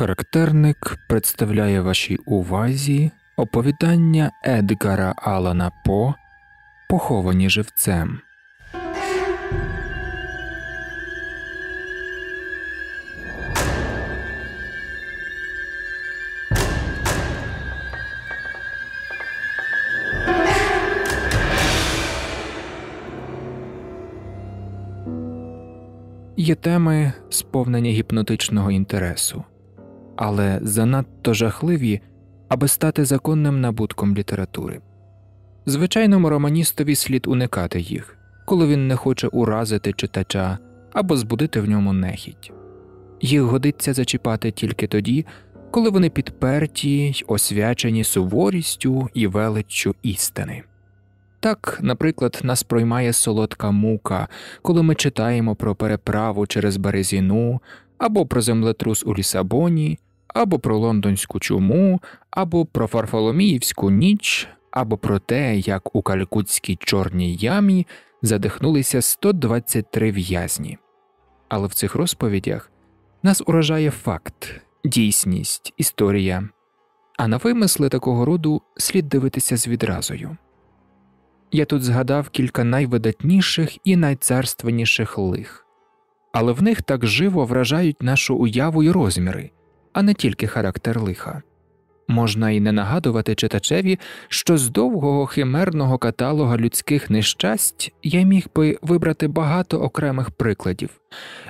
Характерник представляє вашій увазі оповідання Едгара Алана По Поховані живцем. Є теми, сповнені гіпнотичного інтересу, але занадто жахливі, аби стати законним набутком літератури. Звичайному романістові слід уникати їх, коли він не хоче уразити читача або збудити в ньому нехідь. Їх годиться зачіпати тільки тоді, коли вони підперті й освячені суворістю і величчю істини. Так, наприклад, нас проймає солодка мука, коли ми читаємо про переправу через Березіну, або про землетрус у Лісабоні, або про лондонську чуму, або про Фарфоломіївську ніч, або про те, як у Калькутській чорній ямі задихнулися 123 в'язні. Але в цих розповідях нас уражає факт, дійсність, історія, а на вимисли такого роду слід дивитися з відразою. Я тут згадав кілька найвидатніших і найцарственніших лих, але в них так живо вражають нашу уяву й розміри, а не тільки характер лиха. Можна й не нагадувати читачеві, що з довгого химерного каталога людських нещасть я міг би вибрати багато окремих прикладів,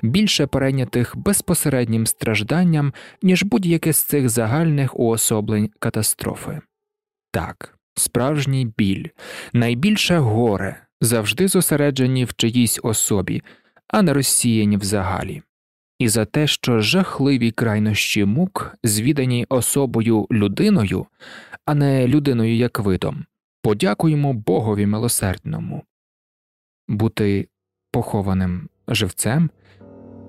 більше перейнятих безпосереднім стражданням, ніж будь-яке з цих загальних уособлень катастрофи. Так, справжній біль, найбільше горе завжди зосереджені в чиїсь особі, а не розсіяні взагалі і за те, що жахливі крайнощі мук, звідані особою людиною, а не людиною як видом, подякуємо Богові милосердному. Бути похованим живцем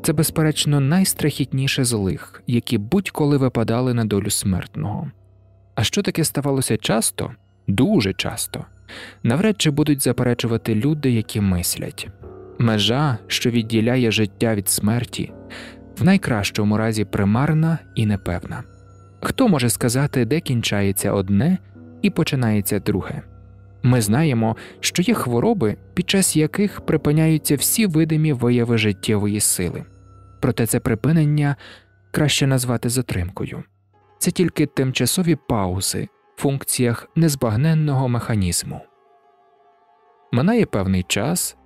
це, безперечно, найстрахітніше з лих, які будь-коли випадали на долю смертного. А що таке ставалося часто, дуже часто, навряд чи будуть заперечувати люди, які мислять межа, що відділяє життя від смерті, в найкращому разі примарна і непевна. Хто може сказати, де кінчається одне і починається друге? Ми знаємо, що є хвороби, під час яких припиняються всі видимі вияви життєвої сили, проте це припинення краще назвати затримкою це тільки тимчасові паузи в функціях незбагненного механізму. Минає певний час,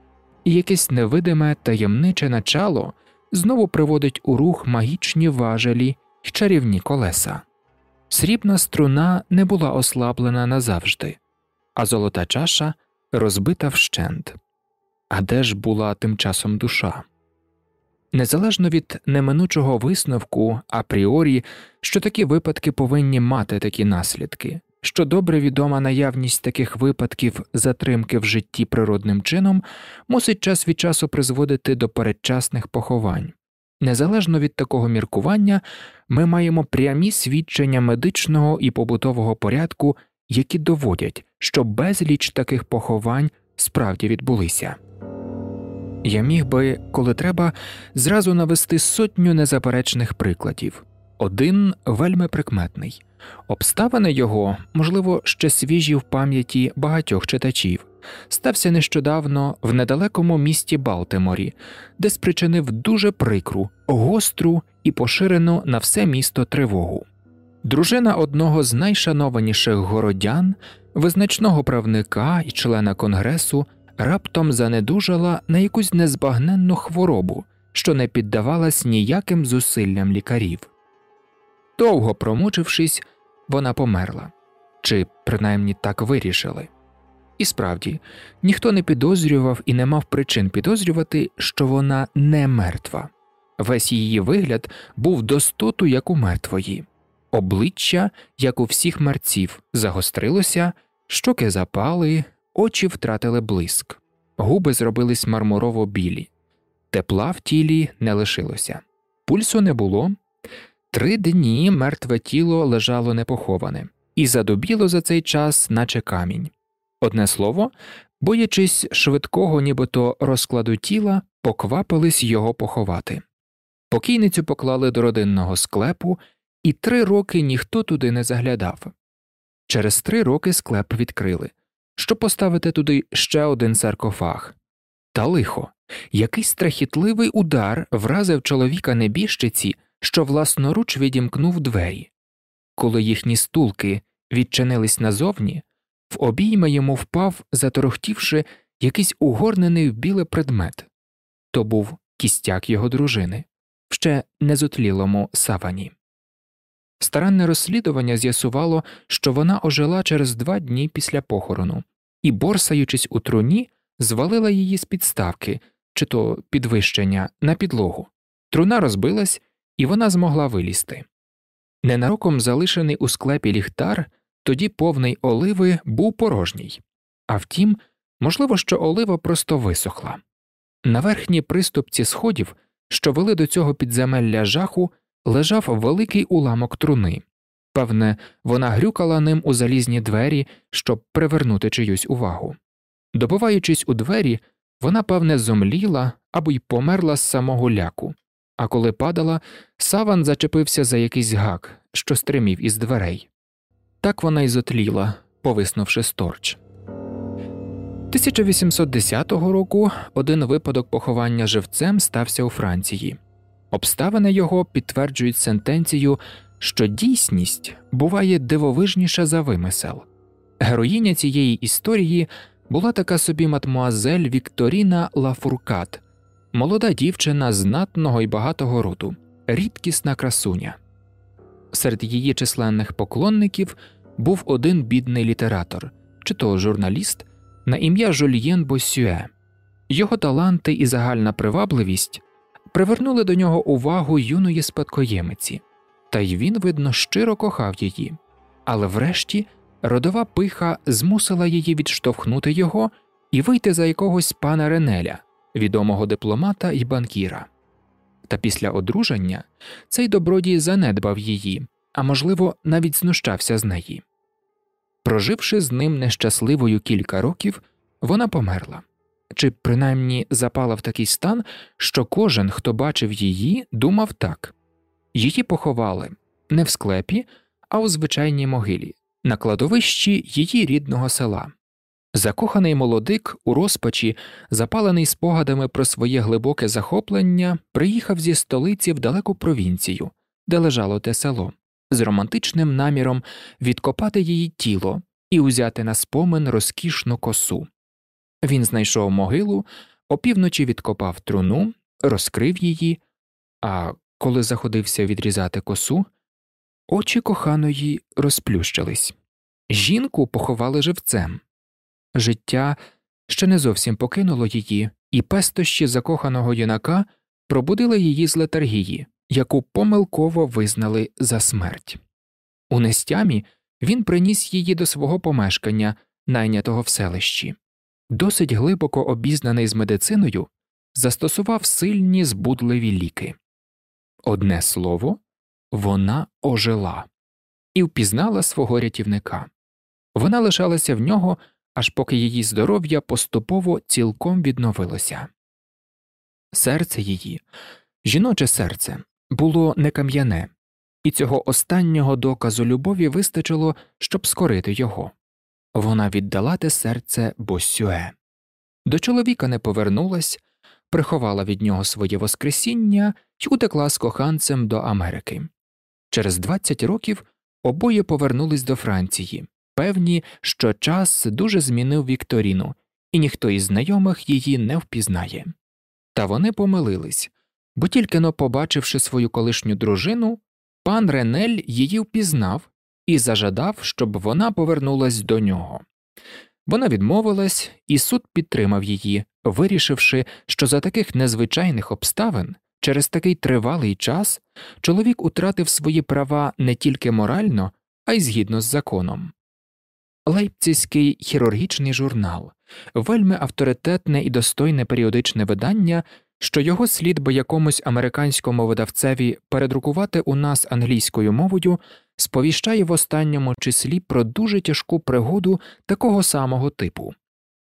і якесь невидиме таємниче начало знову приводить у рух магічні важелі й чарівні колеса. Срібна струна не була ослаблена назавжди, а золота чаша розбита вщент. А де ж була тим часом душа? Незалежно від неминучого висновку апріорі, що такі випадки повинні мати такі наслідки, що добре відома наявність таких випадків затримки в житті природним чином мусить час від часу призводити до передчасних поховань. Незалежно від такого міркування, ми маємо прямі свідчення медичного і побутового порядку, які доводять, що безліч таких поховань справді відбулися. Я міг би, коли треба, зразу навести сотню незаперечних прикладів один вельми прикметний. Обставини його, можливо, ще свіжі в пам'яті багатьох читачів, стався нещодавно в недалекому місті Балтиморі, де спричинив дуже прикру, гостру і поширену на все місто тривогу. Дружина одного з найшанованіших городян, визначного правника і члена конгресу, раптом занедужала на якусь незбагненну хворобу, що не піддавалась ніяким зусиллям лікарів. Довго промучившись, вона померла, чи принаймні так вирішили. І справді, ніхто не підозрював і не мав причин підозрювати, що вона не мертва. Весь її вигляд був достоту, як у мертвої, обличчя, як у всіх мерців, загострилося, щоки запали, очі втратили блиск, губи зробились мармурово білі, тепла в тілі не лишилося, пульсу не було. Три дні мертве тіло лежало непоховане, і задубіло за цей час, наче камінь. Одне слово, боячись швидкого, нібито розкладу тіла, поквапились його поховати. Покійницю поклали до родинного склепу і три роки ніхто туди не заглядав. Через три роки склеп відкрили, щоб поставити туди ще один саркофаг. Та лихо, якийсь страхітливий удар вразив чоловіка небіжчиці, що власноруч відімкнув двері. Коли їхні стулки відчинились назовні, в обійма йому впав, заторохтівши, якийсь угорнений в біле предмет то був кістяк його дружини, в ще незотлілому савані. Старанне розслідування з'ясувало, що вона ожила через два дні після похорону і, борсаючись у труні, звалила її з підставки чи то підвищення на підлогу. Труна розбилась, і вона змогла вилізти. Ненароком залишений у склепі ліхтар, тоді повний оливи, був порожній, а втім, можливо, що олива просто висохла. На верхній приступці сходів, що вели до цього підземелля жаху, лежав великий уламок труни. Певне, вона грюкала ним у залізні двері, щоб привернути чиюсь увагу. Добиваючись у двері, вона, певне, зомліла або й померла з самого ляку, а коли падала, саван зачепився за якийсь гак, що стримів із дверей. Так вона й зотліла, повиснувши сторч. 1810 року один випадок поховання живцем стався у Франції. Обставини його підтверджують сентенцію, що дійсність буває дивовижніша за вимисел. Героїня цієї історії була така собі мадмуазель Вікторіна Лафуркат, молода дівчина знатного і багатого роду, рідкісна красуня. Серед її численних поклонників був один бідний літератор, чи то журналіст на ім'я Жольєн Босюе. Його таланти і загальна привабливість привернули до нього увагу юної спадкоємиці, та й він, видно, щиро кохав її, але врешті родова пиха змусила її відштовхнути його і вийти за якогось пана Ренеля, відомого дипломата і банкіра. Та після одруження цей добродій занедбав її, а можливо, навіть знущався з неї. Проживши з ним нещасливою кілька років, вона померла чи принаймні запала в такий стан, що кожен, хто бачив її, думав так її поховали не в склепі, а у звичайній могилі, на кладовищі її рідного села. Закоханий молодик у розпачі, запалений спогадами про своє глибоке захоплення, приїхав зі столиці в далеку провінцію, де лежало те село, з романтичним наміром відкопати її тіло і узяти на спомин розкішну косу. Він знайшов могилу, опівночі відкопав труну, розкрив її, а коли заходився відрізати косу, очі коханої розплющились. Жінку поховали живцем. Життя ще не зовсім покинуло її, і пестощі закоханого юнака пробудили її з летаргії, яку помилково визнали за смерть. У нестямі він приніс її до свого помешкання, найнятого в селищі. Досить глибоко обізнаний з медициною, застосував сильні збудливі ліки. Одне слово, вона ожила і впізнала свого рятівника. Вона лишалася в нього, аж поки її здоров'я поступово цілком відновилося. Серце її, жіноче серце, було не кам'яне, і цього останнього доказу любові вистачило, щоб скорити його. Вона віддала те серце Босюе. До чоловіка не повернулась, приховала від нього своє Воскресіння й утекла з коханцем до Америки. Через 20 років обоє повернулись до Франції, певні, що час дуже змінив Вікторіну, і ніхто із знайомих її не впізнає. Та вони помилились, бо тільки но побачивши свою колишню дружину, пан Ренель її впізнав і зажадав, щоб вона повернулась до нього. Вона відмовилась, і суд підтримав її, вирішивши, що за таких незвичайних обставин через такий тривалий час чоловік утратив свої права не тільки морально, а й згідно з законом. Лейпцизький хірургічний журнал, вельми авторитетне і достойне періодичне видання, що його слід би якомусь американському видавцеві передрукувати у нас англійською мовою, сповіщає в останньому числі про дуже тяжку пригоду такого самого типу.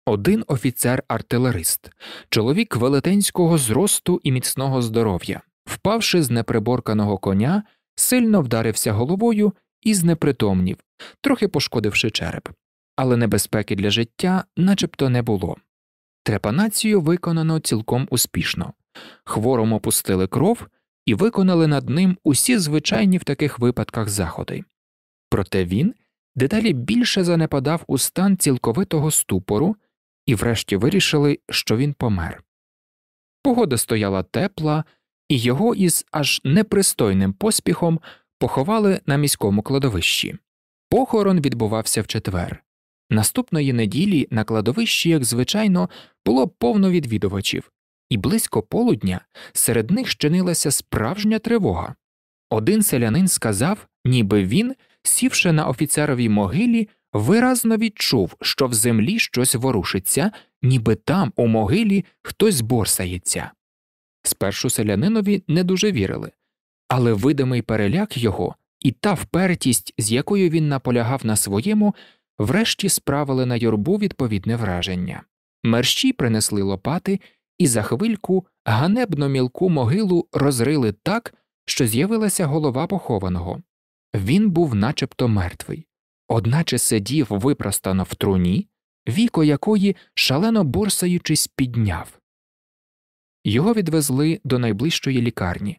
Один офіцер артилерист, чоловік велетенського зросту і міцного здоров'я, впавши з неприборканого коня, сильно вдарився головою і знепритомнів, трохи пошкодивши череп, але небезпеки для життя начебто не було. Трепанацію виконано цілком успішно, хворому пустили кров і виконали над ним усі звичайні в таких випадках заходи. Проте він дедалі більше занепадав у стан цілковитого ступору і врешті вирішили, що він помер. Погода стояла тепла, і його із аж непристойним поспіхом поховали на міському кладовищі. Похорон відбувався в четвер. Наступної неділі на кладовищі, як звичайно, було повно відвідувачів, і близько полудня серед них щинилася справжня тривога. Один селянин сказав, ніби він, сівши на офіцеровій могилі, виразно відчув, що в землі щось ворушиться, ніби там, у могилі, хтось борсається. Спершу селянинові не дуже вірили, але видимий переляк його і та впертість, з якою він наполягав на своєму, врешті справили на юрбу відповідне враження. Мерщі принесли лопати і за хвильку ганебно мілку могилу розрили так, що з'явилася голова похованого. Він був начебто мертвий, одначе сидів випростано в труні, віко якої, шалено борсаючись, підняв. Його відвезли до найближчої лікарні,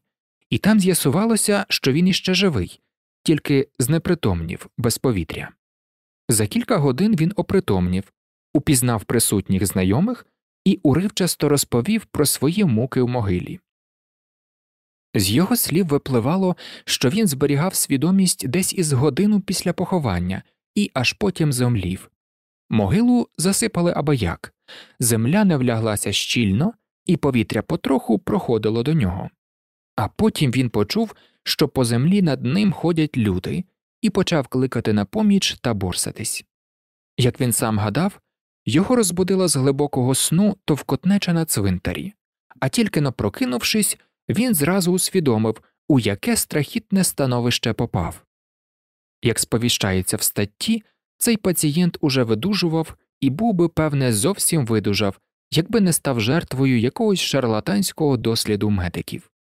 і там з'ясувалося, що він іще живий, тільки знепритомнів без повітря. За кілька годин він опритомнів, упізнав присутніх знайомих і уривчасто розповів про свої муки в могилі. З його слів випливало, що він зберігав свідомість десь із годину після поховання і аж потім зомлів. Могилу засипали абияк, земля не вляглася щільно, і повітря потроху проходило до нього. А потім він почув, що по землі над ним ходять люди, і почав кликати на поміч та борсатись. Як він сам гадав, його розбудила з глибокого сну товкотнеча на цвинтарі, а тільки но прокинувшись, він зразу усвідомив, у яке страхітне становище попав. Як сповіщається в статті, цей пацієнт уже видужував і був би, певне, зовсім видужав, якби не став жертвою якогось шарлатанського досліду медиків.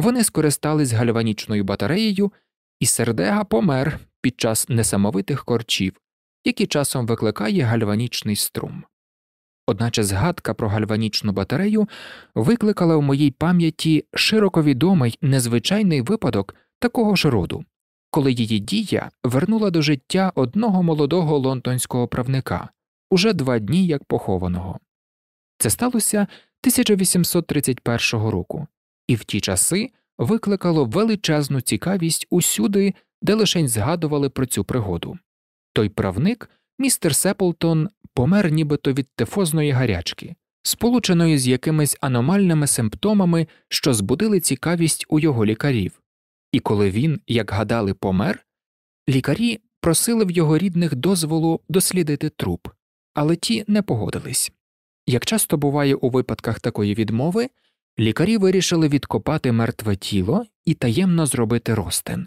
Вони скористались гальванічною батареєю, і сердега помер під час несамовитих корчів, які часом викликає гальванічний струм. Одначе згадка про гальванічну батарею викликала в моїй пам'яті широко відомий незвичайний випадок такого ж роду, коли її дія вернула до життя одного молодого лондонського правника уже два дні як похованого. Це сталося 1831 року, і в ті часи викликало величезну цікавість усюди, де лишень згадували про цю пригоду. Той правник, містер Сеплтон, помер нібито від тифозної гарячки, сполученої з якимись аномальними симптомами, що збудили цікавість у його лікарів, і коли він, як гадали, помер, лікарі просили в його рідних дозволу дослідити труп, але ті не погодились. Як часто буває у випадках такої відмови, лікарі вирішили відкопати мертве тіло і таємно зробити ростин.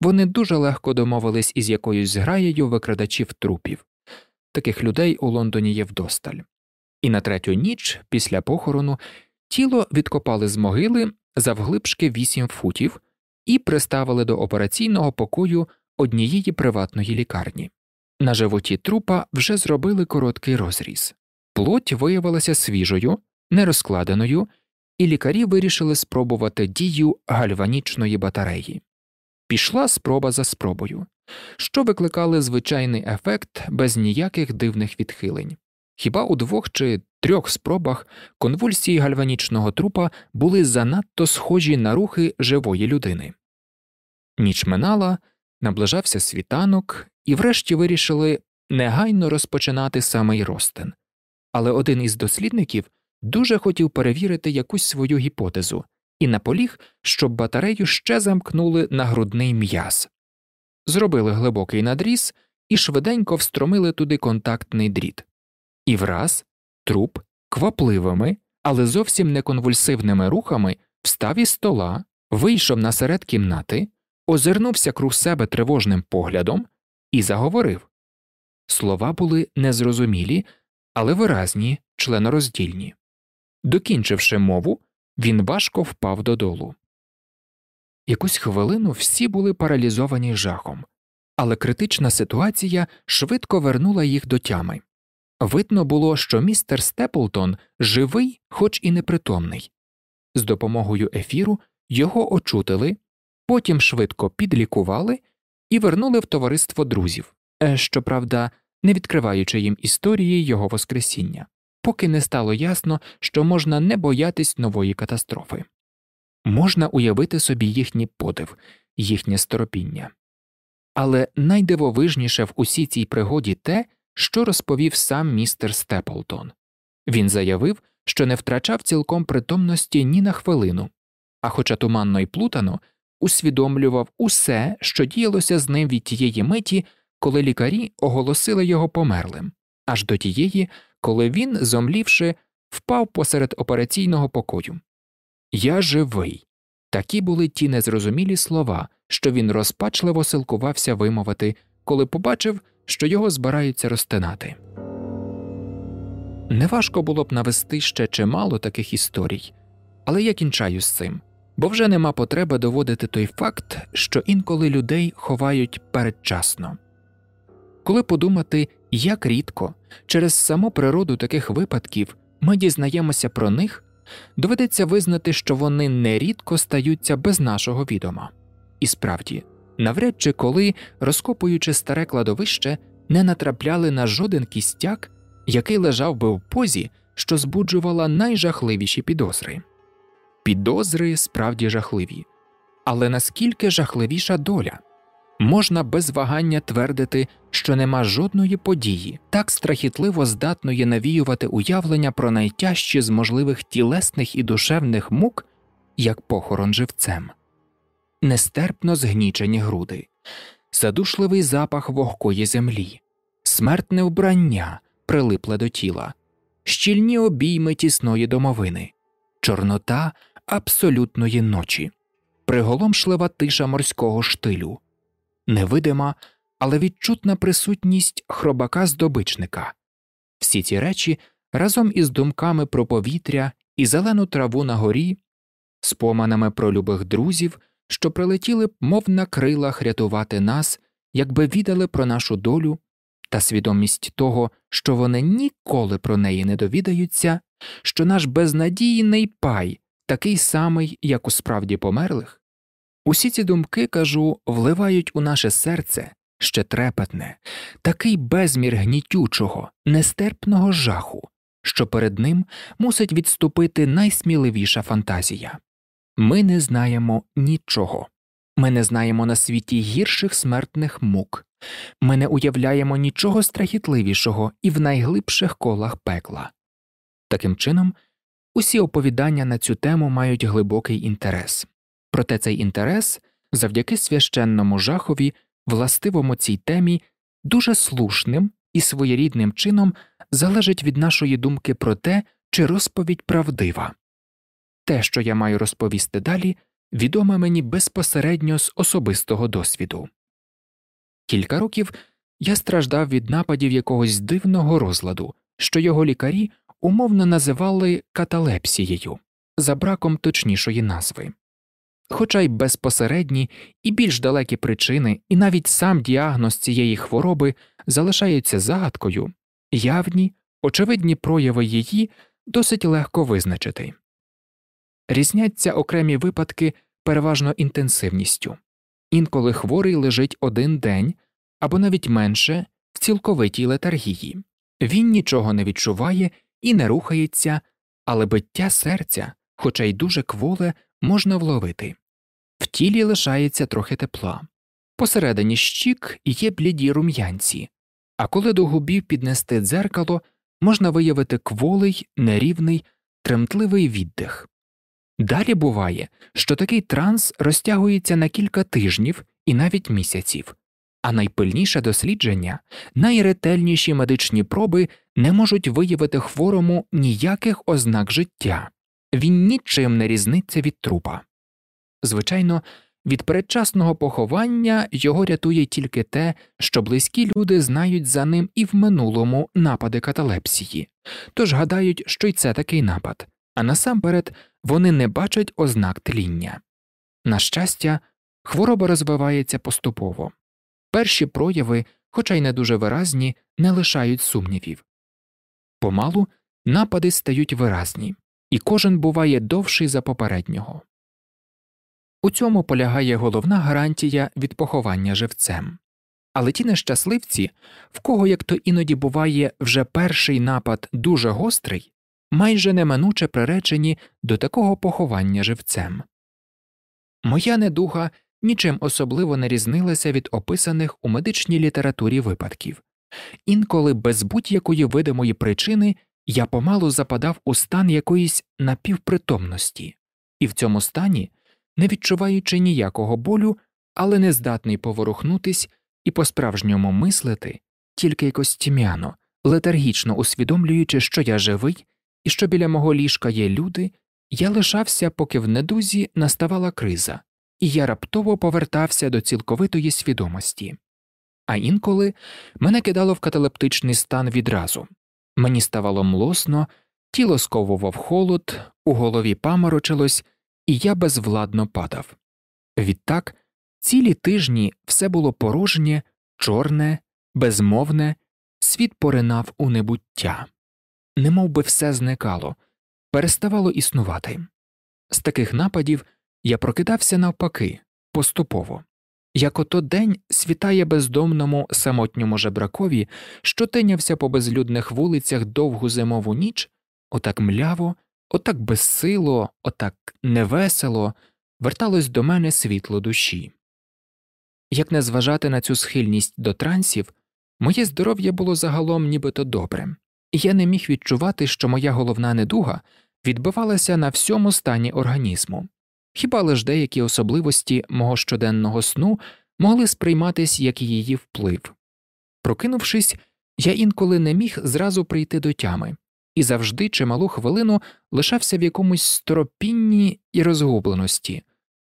Вони дуже легко домовились із якоюсь зграєю викрадачів трупів. Таких людей у Лондоні є вдосталь. І на третю ніч, після похорону, тіло відкопали з могили завглибшки вісім футів і приставили до операційного покою однієї приватної лікарні. На животі трупа вже зробили короткий розріз. Плоть виявилася свіжою, нерозкладеною, і лікарі вирішили спробувати дію гальванічної батареї. Пішла спроба за спробою, що викликали звичайний ефект без ніяких дивних відхилень. Хіба у двох чи трьох спробах конвульсії гальванічного трупа були занадто схожі на рухи живої людини. Ніч минала, наближався світанок, і врешті вирішили негайно розпочинати самий ростин. Але один із дослідників дуже хотів перевірити якусь свою гіпотезу і наполіг, щоб батарею ще замкнули на грудний м'яз. Зробили глибокий надріз і швиденько встромили туди контактний дріт. І враз труп квапливими, але зовсім не конвульсивними рухами встав із стола, вийшов на серед кімнати, озирнувся круг себе тривожним поглядом і заговорив. Слова були незрозумілі, але виразні, членороздільні. Докінчивши мову, він важко впав додолу. Якусь хвилину всі були паралізовані жахом, але критична ситуація швидко вернула їх до тями. Видно було, що містер Степлтон живий, хоч і непритомний. З допомогою ефіру його очутили, потім швидко підлікували і вернули в товариство друзів, е, щоправда, не відкриваючи їм історії його Воскресіння, поки не стало ясно, що можна не боятись нової катастрофи. Можна уявити собі їхній подив, їхнє сторопіння. Але найдивовижніше в усій цій пригоді те, що розповів сам містер Степлтон. Він заявив, що не втрачав цілком притомності ні на хвилину, а хоча туманно й плутано, усвідомлював усе, що діялося з ним від тієї миті, коли лікарі оголосили його померлим, аж до тієї, коли він, зомлівши, впав посеред операційного покою. Я живий. Такі були ті незрозумілі слова, що він розпачливо силкувався вимовити, коли побачив, що його збираються розтинати. Неважко було б навести ще чимало таких історій, але я кінчаю з цим, бо вже нема потреби доводити той факт, що інколи людей ховають передчасно. Коли подумати, як рідко через саму природу таких випадків ми дізнаємося про них, доведеться визнати, що вони нерідко стаються без нашого відома. І справді, навряд чи коли, розкопуючи старе кладовище, не натрапляли на жоден кістяк, який лежав би в позі, що збуджувала найжахливіші підозри. Підозри справді жахливі, але наскільки жахливіша доля? Можна без вагання твердити, що нема жодної події, так страхітливо здатної навіювати уявлення про найтяжчі з можливих тілесних і душевних мук, як похорон живцем, нестерпно згнічені груди, задушливий запах вогкої землі, смертне вбрання прилипле до тіла, щільні обійми тісної домовини, чорнота абсолютної ночі, приголомшлива тиша морського штилю невидима, але відчутна присутність хробака здобичника. Всі ці речі разом із думками про повітря і зелену траву на горі, споманами про любих друзів, що прилетіли б, мов на крилах рятувати нас, якби віддали про нашу долю, та свідомість того, що вони ніколи про неї не довідаються, що наш безнадійний пай такий самий, як у справді померлих. Усі ці думки, кажу, вливають у наше серце ще трепетне, такий безмір гнітючого, нестерпного жаху, що перед ним мусить відступити найсміливіша фантазія. Ми не знаємо нічого, ми не знаємо на світі гірших смертних мук, ми не уявляємо нічого страхітливішого і в найглибших колах пекла. Таким чином, усі оповідання на цю тему мають глибокий інтерес. Проте цей інтерес, завдяки священному жахові, властивому цій темі, дуже слушним і своєрідним чином залежить від нашої думки про те, чи розповідь правдива. Те, що я маю розповісти далі, відоме мені безпосередньо з особистого досвіду. Кілька років я страждав від нападів якогось дивного розладу, що його лікарі умовно називали каталепсією за браком точнішої назви хоча й безпосередні і більш далекі причини, і навіть сам діагноз цієї хвороби залишаються загадкою, явні, очевидні прояви її досить легко визначити. Різняться окремі випадки переважно інтенсивністю інколи хворий лежить один день або навіть менше в цілковитій летаргії, він нічого не відчуває і не рухається, але биття серця, хоча й дуже кволе, можна вловити. В тілі лишається трохи тепла, посередині щік є бліді рум'янці, а коли до губів піднести дзеркало, можна виявити кволий, нерівний, тремтливий віддих. Далі буває, що такий транс розтягується на кілька тижнів і навіть місяців, а найпильніше дослідження, найретельніші медичні проби не можуть виявити хворому ніяких ознак життя, він нічим не різниться від трупа. Звичайно, від передчасного поховання його рятує тільки те, що близькі люди знають за ним і в минулому напади каталепсії, тож гадають, що й це такий напад, а насамперед вони не бачать ознак тління. На щастя, хвороба розвивається поступово. Перші прояви, хоча й не дуже виразні, не лишають сумнівів. Помалу напади стають виразні, і кожен буває довший за попереднього. У цьому полягає головна гарантія від поховання живцем. Але ті нещасливці, в кого як то іноді буває вже перший напад дуже гострий, майже неминуче приречені до такого поховання живцем. Моя недуга нічим особливо не різнилася від описаних у медичній літературі випадків, інколи без будь-якої видимої причини я помалу западав у стан якоїсь напівпритомності, і в цьому стані, не відчуваючи ніякого болю, але не здатний поворухнутись і по справжньому мислити, тільки якось тім'яно, летаргічно усвідомлюючи, що я живий і що біля мого ліжка є люди, я лишався, поки в недузі наставала криза, і я раптово повертався до цілковитої свідомості. А інколи мене кидало в каталептичний стан відразу мені ставало млосно, тіло сковував холод, у голові паморочилось, і я безвладно падав. Відтак цілі тижні все було порожнє, чорне, безмовне, світ поринав у небуття, немов би все зникало, переставало існувати. З таких нападів я прокидався навпаки, поступово. Як ото день світає бездомному самотньому жебракові, що тинявся по безлюдних вулицях довгу зимову ніч, отак мляво, отак безсило, отак невесело верталось до мене світло душі. Як не зважати на цю схильність до трансів, моє здоров'я було загалом нібито добре, і я не міг відчувати, що моя головна недуга відбивалася на всьому стані організму, хіба лиш деякі особливості мого щоденного сну могли сприйматись як її вплив. Прокинувшись, я інколи не міг зразу прийти до тями і завжди чималу хвилину лишався в якомусь стропінні і розгубленості,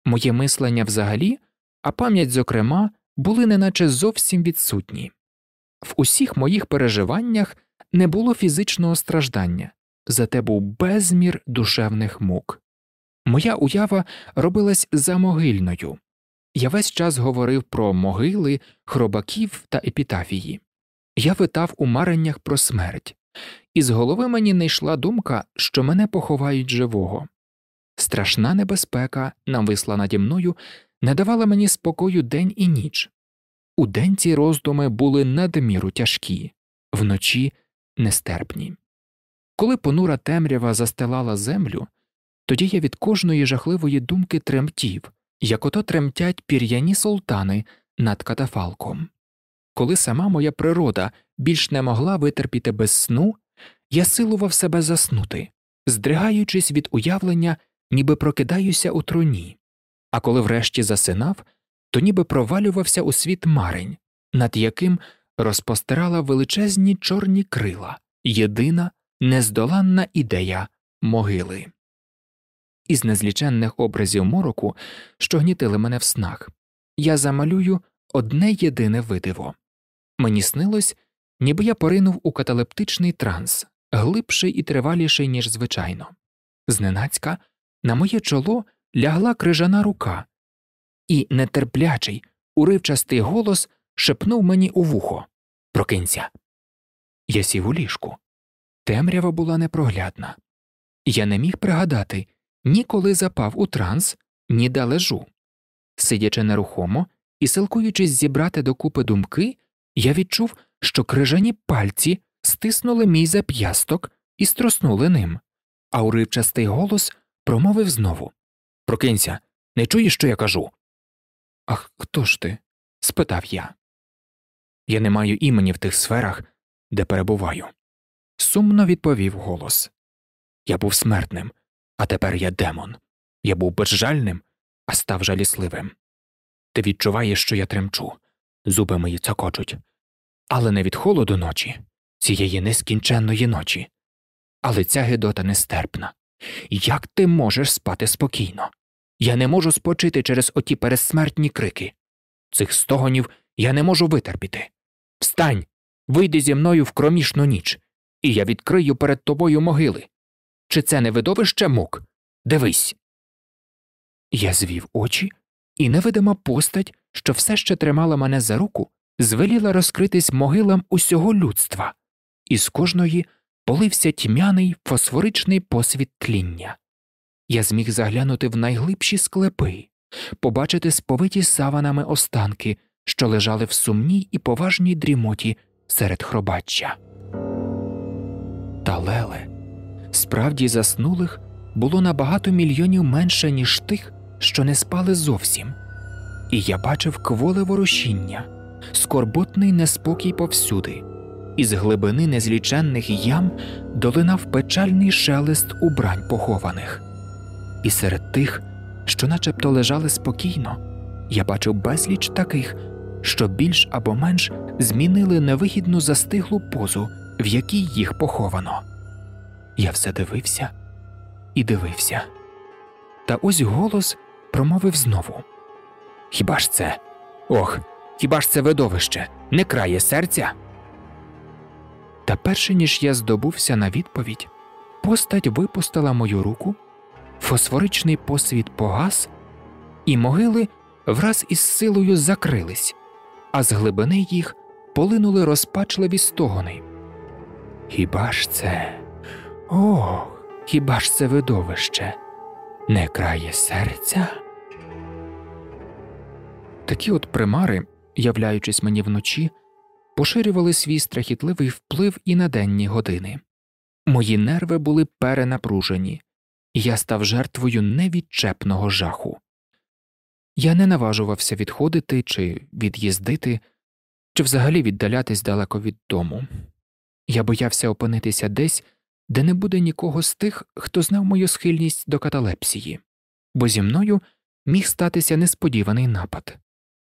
моє мислення взагалі, а пам'ять, зокрема, були неначе зовсім відсутні. В усіх моїх переживаннях не було фізичного страждання, зате був безмір душевних мук. Моя уява робилась замогильною. Я весь час говорив про могили, хробаків та епітафії. Я витав у мареннях про смерть, і з голови мені не йшла думка, що мене поховають живого. Страшна небезпека, нависла наді мною, не давала мені спокою день і ніч. У день ці роздуми були надміру тяжкі, вночі нестерпні. Коли понура темрява застилала землю, тоді я від кожної жахливої думки тремтів, як ото тремтять пір'яні султани над катафалком. Коли сама моя природа більш не могла витерпіти без сну, я силував себе заснути, здригаючись від уявлення, ніби прокидаюся у труні, а коли врешті засинав, то ніби провалювався у світ марень, над яким розпостирала величезні чорні крила, єдина нездоланна ідея могили. Із незліченних образів мороку, що гнітили мене в снах, я замалюю одне єдине видиво. Мені снилось, ніби я поринув у каталептичний транс, глибший і триваліший, ніж звичайно. Зненацька на моє чоло лягла крижана рука, і нетерплячий, уривчастий голос шепнув мені у вухо Прокинься. Я сів у ліжку. Темрява була непроглядна. Я не міг пригадати ні коли запав у транс, ні де лежу. Сидячи нерухомо і силкуючись зібрати докупи думки, я відчув, що крижані пальці стиснули мій зап'ясток і струснули ним, а уривчастий голос промовив знову Прокинься, не чуєш, що я кажу? Ах, хто ж ти? спитав я. Я не маю імені в тих сферах, де перебуваю. Сумно відповів голос. Я був смертним, а тепер я демон. Я був безжальним, а став жалісливим. Ти відчуваєш, що я тремчу, зуби мої цокочуть, але не від холоду ночі, цієї нескінченної ночі. Але ця гидота нестерпна. Як ти можеш спати спокійно? Я не можу спочити через оті пересмертні крики. Цих стогонів я не можу витерпіти. Встань, вийди зі мною в кромішну ніч, і я відкрию перед тобою могили. Чи це не видовище мук? Дивись. Я звів очі, і невидима постать, що все ще тримала мене за руку, звеліла розкритись могилам усього людства, і з кожної полився тьмяний фосфоричний посвіт тління. Я зміг заглянути в найглибші склепи, побачити сповиті саванами останки, що лежали в сумній і поважній дрімоті серед хробаччя. Та леле, справді заснулих було набагато мільйонів менше, ніж тих, що не спали зовсім, і я бачив кволе ворушіння, скорботний неспокій повсюди, із глибини незліченних ям долинав печальний шелест убрань похованих, і серед тих, що начебто лежали спокійно, я бачив безліч таких, що більш або менш змінили невигідну застиглу позу, в якій їх поховано. Я все дивився і дивився. Та ось голос промовив знову Хіба ж це? Ох, хіба ж це видовище не крає серця? Та перше ніж я здобувся на відповідь, постать випустила мою руку, фосфоричний посвіт погас, і могили враз із силою закрились, а з глибини їх полинули розпачливі стогони. Хіба ж це? Ох, хіба ж це видовище? Не крає серця? Такі от примари, являючись мені вночі, поширювали свій страхітливий вплив і на денні години. Мої нерви були перенапружені, і я став жертвою невідчепного жаху. Я не наважувався відходити чи від'їздити, чи взагалі віддалятись далеко від дому. Я боявся опинитися десь, де не буде нікого з тих, хто знав мою схильність до каталепсії, бо зі мною міг статися несподіваний напад,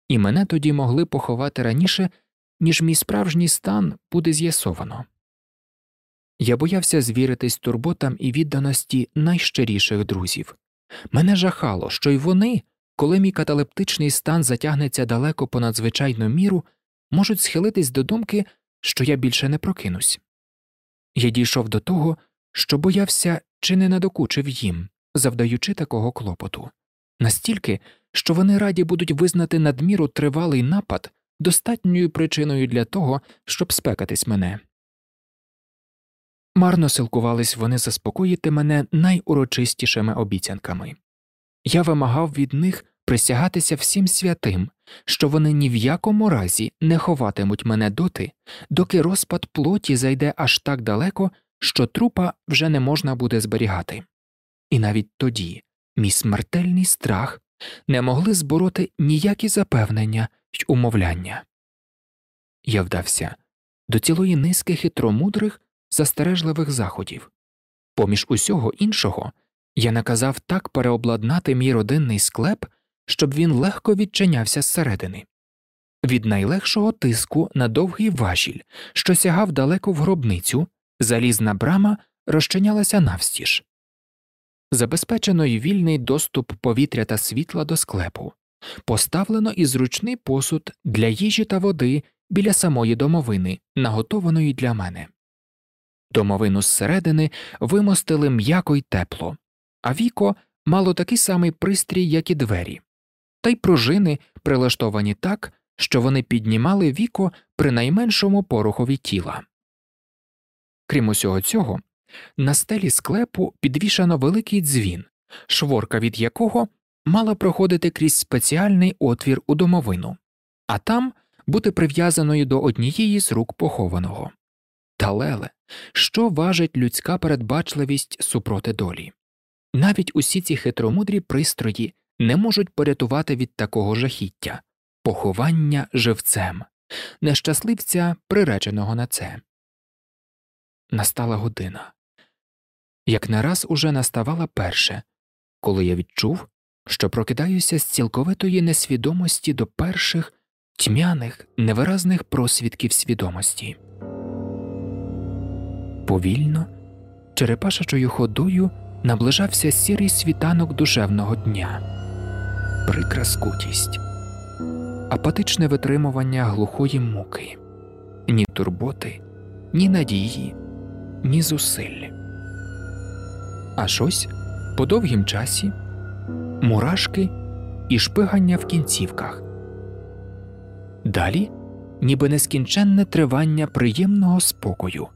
і мене тоді могли поховати раніше, ніж мій справжній стан буде з'ясовано. Я боявся звіритись турботам і відданості найщиріших друзів. Мене жахало, що й вони, коли мій каталептичний стан затягнеться далеко понад звичайну міру, можуть схилитись до думки, що я більше не прокинусь. Я дійшов до того, що боявся чи не надокучив їм, завдаючи такого клопоту, настільки, що вони раді будуть визнати надміру тривалий напад достатньою причиною для того, щоб спекатись мене. Марно силкувались вони заспокоїти мене найурочистішими обіцянками. Я вимагав від них присягатися всім святим, що вони ні в якому разі не ховатимуть мене доти, доки розпад плоті зайде аж так далеко, що трупа вже не можна буде зберігати. І навіть тоді мій смертельний страх не могли збороти ніякі запевнення й умовляння. Я вдався до цілої низки хитромудрих, застережливих заходів. Поміж усього іншого я наказав так переобладнати мій родинний склеп, щоб він легко відчинявся зсередини. Від найлегшого тиску на довгий важіль, що сягав далеко в гробницю, залізна брама розчинялася навстіж. Забезпечено й вільний доступ повітря та світла до склепу, поставлено і зручний посуд для їжі та води біля самої домовини, наготованої для мене. Домовину зсередини вимостили м'яко й тепло, а віко мало такий самий пристрій, як і двері, та й пружини прилаштовані так, що вони піднімали віко при найменшому порухові тіла. Крім усього цього, на стелі склепу підвішано великий дзвін, шворка від якого мала проходити крізь спеціальний отвір у домовину, а там бути прив'язаною до однієї з рук похованого. Та що важить людська передбачливість супроти долі? Навіть усі ці хитромудрі пристрої не можуть порятувати від такого жахіття поховання живцем, нещасливця, приреченого на це. Настала година. Як не раз уже наставала перше, коли я відчув, що прокидаюся з цілковитої несвідомості до перших тьмяних, невиразних просвідків свідомості. Повільно, черепашачою ходою наближався сірий світанок душевного дня, прикра скутість, апатичне витримування глухої муки, ні турботи, ні надії, ні зусиль. Аж ось по довгім часі мурашки і шпигання в кінцівках. Далі ніби нескінченне тривання приємного спокою,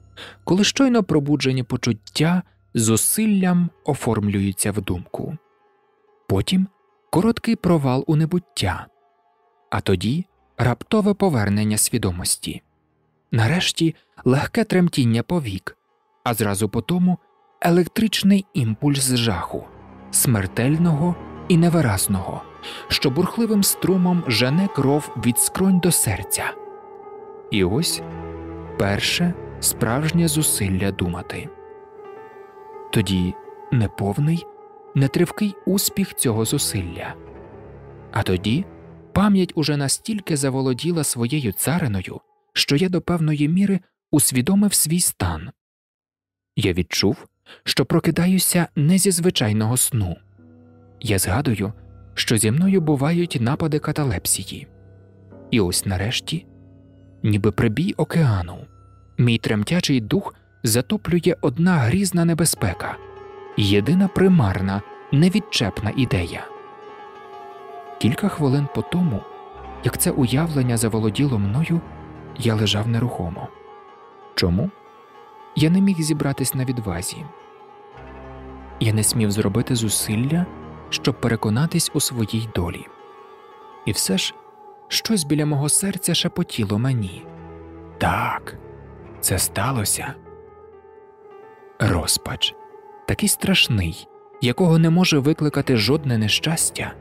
коли щойно пробуджені почуття зусиллям оформлюються в думку, потім короткий провал у небуття, а тоді раптове повернення свідомості, нарешті легке тремтіння повік, а зразу по тому електричний імпульс жаху, смертельного і невиразного, що бурхливим струмом жене кров від скронь до серця. І ось перше справжнє зусилля думати. Тоді неповний, нетривкий успіх цього зусилля, а тоді пам'ять уже настільки заволоділа своєю цариною, що я до певної міри усвідомив свій стан. Я відчув, що прокидаюся не зі звичайного сну. Я згадую, що зі мною бувають напади каталепсії, і ось нарешті, ніби прибій океану, мій тремтячий дух затоплює одна грізна небезпека, єдина примарна, невідчепна ідея. Кілька хвилин по тому, як це уявлення заволоділо мною, я лежав нерухомо. Чому? Я не міг зібратись на відвазі. Я не смів зробити зусилля, щоб переконатись у своїй долі. І все ж щось біля мого серця шепотіло мені так, це сталося. Розпач такий страшний, якого не може викликати жодне нещастя,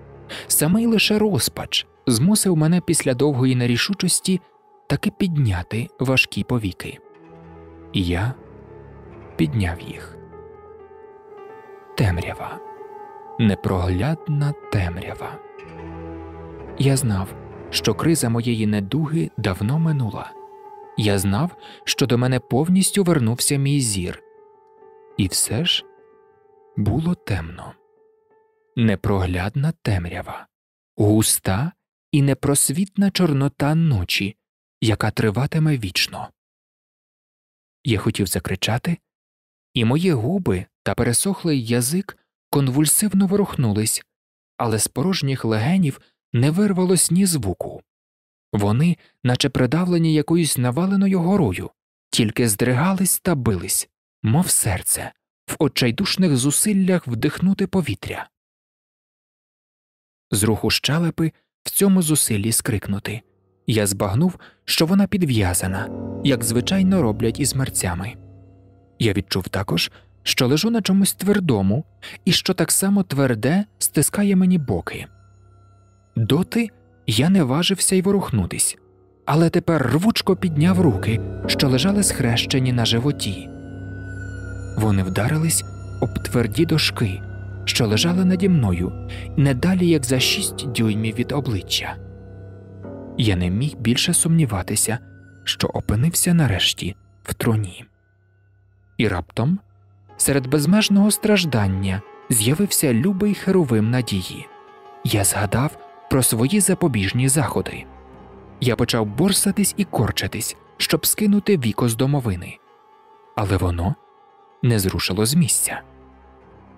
самий лише розпач змусив мене після довгої нерішучості таки підняти важкі повіки. І я підняв їх. Темрява, непроглядна темрява. Я знав, що криза моєї недуги давно минула. Я знав, що до мене повністю вернувся мій зір, і все ж було темно, непроглядна темрява, густа і непросвітна чорнота ночі, яка триватиме вічно. Я хотів закричати, і мої губи та пересохлий язик конвульсивно ворухнулись, але з порожніх легенів не вирвалось ні звуку. Вони, наче придавлені якоюсь наваленою горою, тільки здригались та бились, мов серце, в очайдушних зусиллях вдихнути повітря. З руху щелепи в цьому зусиллі скрикнути. Я збагнув, що вона підв'язана, як звичайно роблять із мерцями. Я відчув також, що лежу на чомусь твердому і що так само тверде стискає мені боки. Доти я не важився й ворухнутись, але тепер рвучко підняв руки, що лежали схрещені на животі. Вони вдарились об тверді дошки, що лежали наді мною, не далі як за шість дюймів від обличчя. Я не міг більше сумніватися, що опинився нарешті в троні. І раптом, серед безмежного страждання, з'явився любий херовим надії. Я згадав про свої запобіжні заходи. Я почав борсатись і корчатись, щоб скинути віко з домовини, але воно не зрушило з місця.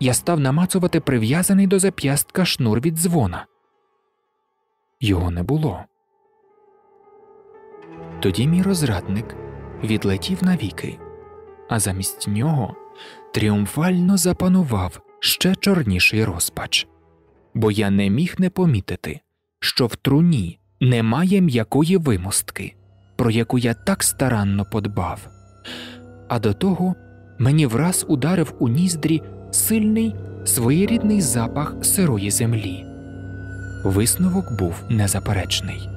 Я став намацувати прив'язаний до зап'ястка шнур від дзвона. Його не було. Тоді мій розрадник відлетів навіки, а замість нього тріумфально запанував ще чорніший розпач, бо я не міг не помітити, що в труні немає м'якої вимостки, про яку я так старанно подбав, а до того мені враз ударив у ніздрі сильний своєрідний запах сирої землі. Висновок був незаперечний.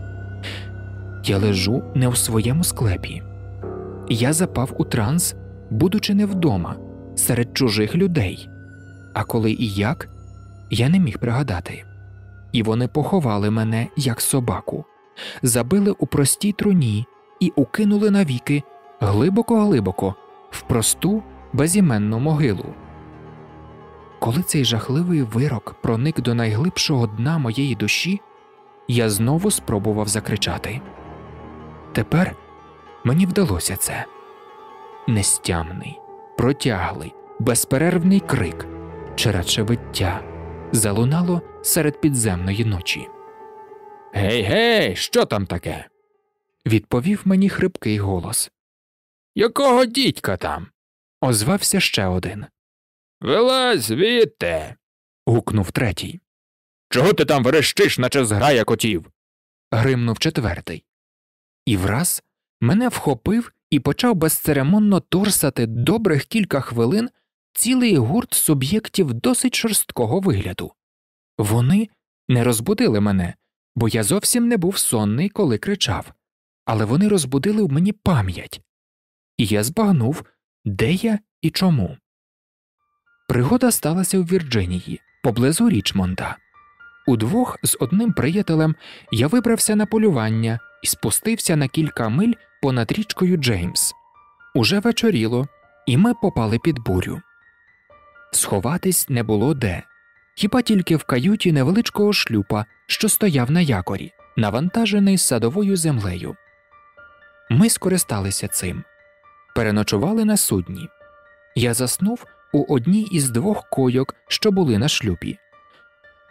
Я лежу не в своєму склепі. Я запав у транс, будучи не вдома, серед чужих людей. А коли і як, я не міг пригадати. І вони поховали мене як собаку, забили у простій труні і укинули навіки глибоко-глибоко в просту безіменну могилу. Коли цей жахливий вирок проник до найглибшого дна моєї душі, я знову спробував закричати. Тепер мені вдалося це нестямний, протяглий, безперервний крик чи радше виття залунало серед підземної ночі. Гей, гей, що там таке? Відповів мені хрипкий голос. Якого дідька там? Озвався ще один. Вилазь звідти. гукнув третій. Чого ти там верещиш, наче зграя котів? Гримнув четвертий. І враз мене вхопив і почав безцеремонно торсати добрих кілька хвилин цілий гурт суб'єктів досить шорсткого вигляду. Вони не розбудили мене, бо я зовсім не був сонний, коли кричав, але вони розбудили в мені пам'ять, і я збагнув, де я і чому. Пригода сталася у Вірджинії, поблизу Річмонда. Удвох з одним приятелем я вибрався на полювання і спустився на кілька миль понад річкою Джеймс. Уже вечоріло, і ми попали під бурю. Сховатись не було де, хіба тільки в каюті невеличкого шлюпа, що стояв на якорі, навантажений садовою землею. Ми скористалися цим, переночували на судні. Я заснув у одній із двох койок, що були на шлюпі.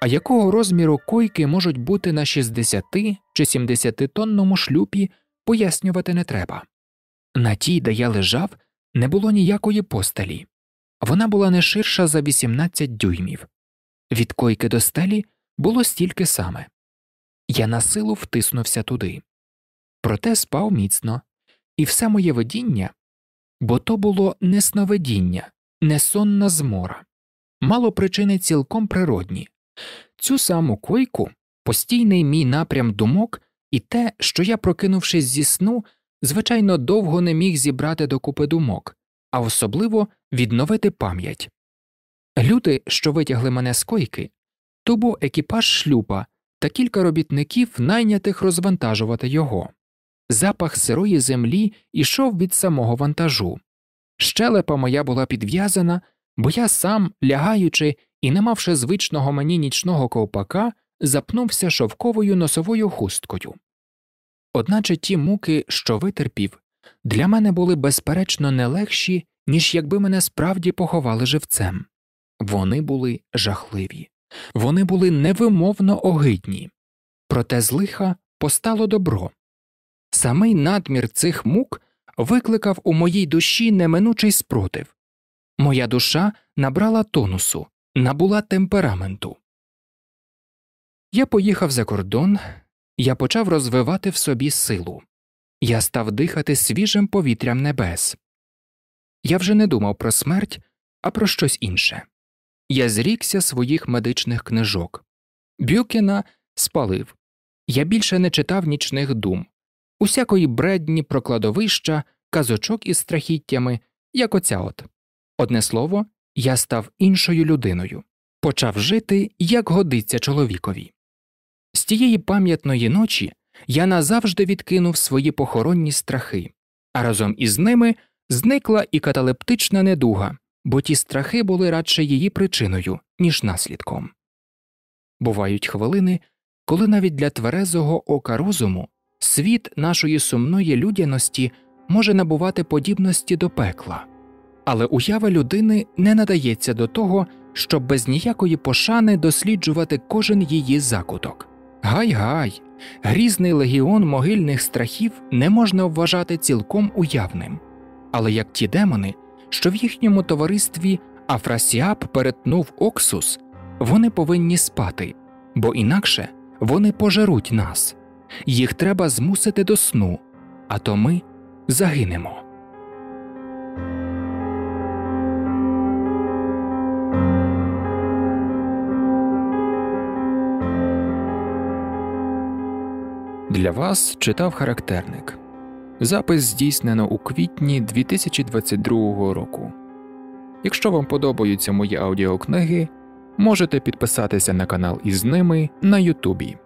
А якого розміру койки можуть бути на 60 чи 70 тонному шлюпі, пояснювати не треба. На тій, де я лежав, не було ніякої постелі, вона була не ширша за 18 дюймів. Від койки до стелі було стільки саме. Я на силу втиснувся туди. Проте спав міцно, і все моє видіння, бо то було не сновидіння, не сонна змора, мало причини цілком природні. Цю саму койку, постійний мій напрям думок і те, що я, прокинувшись зі сну, звичайно, довго не міг зібрати докупи думок, а особливо відновити пам'ять. Люди, що витягли мене з койки, то був екіпаж шлюпа та кілька робітників, найнятих розвантажувати його. Запах сирої землі ішов від самого вантажу. Щелепа моя була підв'язана, бо я сам, лягаючи і, не мавши звичного мені нічного ковпака, запнувся шовковою носовою хусткою. Одначе ті муки, що витерпів, для мене були безперечно не легші, ніж якби мене справді поховали живцем. Вони були жахливі, вони були невимовно огидні, проте з лиха постало добро. Самий надмір цих мук викликав у моїй душі неминучий спротив. Моя душа набрала тонусу, набула темпераменту. Я поїхав за кордон, я почав розвивати в собі силу, я став дихати свіжим повітрям небес. Я вже не думав про смерть, а про щось інше. Я зрікся своїх медичних книжок. Бюкена спалив. Я більше не читав нічних дум, усякої бредні про кладовища, казочок із страхіттями, як оця от. Одне слово, я став іншою людиною, почав жити, як годиться чоловікові. З тієї пам'ятної ночі я назавжди відкинув свої похоронні страхи, а разом із ними зникла і каталептична недуга, бо ті страхи були радше її причиною, ніж наслідком. Бувають хвилини, коли навіть для тверезого ока розуму світ нашої сумної людяності може набувати подібності до пекла, але уява людини не надається до того, щоб без ніякої пошани досліджувати кожен її закуток. Гай гай, грізний легіон могильних страхів не можна вважати цілком уявним, але як ті демони, що в їхньому товаристві Афрасіап перетнув Оксус, вони повинні спати, бо інакше вони пожеруть нас, їх треба змусити до сну, а то ми загинемо. Для вас читав характерник. Запис здійснено у квітні 2022 року. Якщо вам подобаються мої аудіокниги, можете підписатися на канал із ними на Ютубі.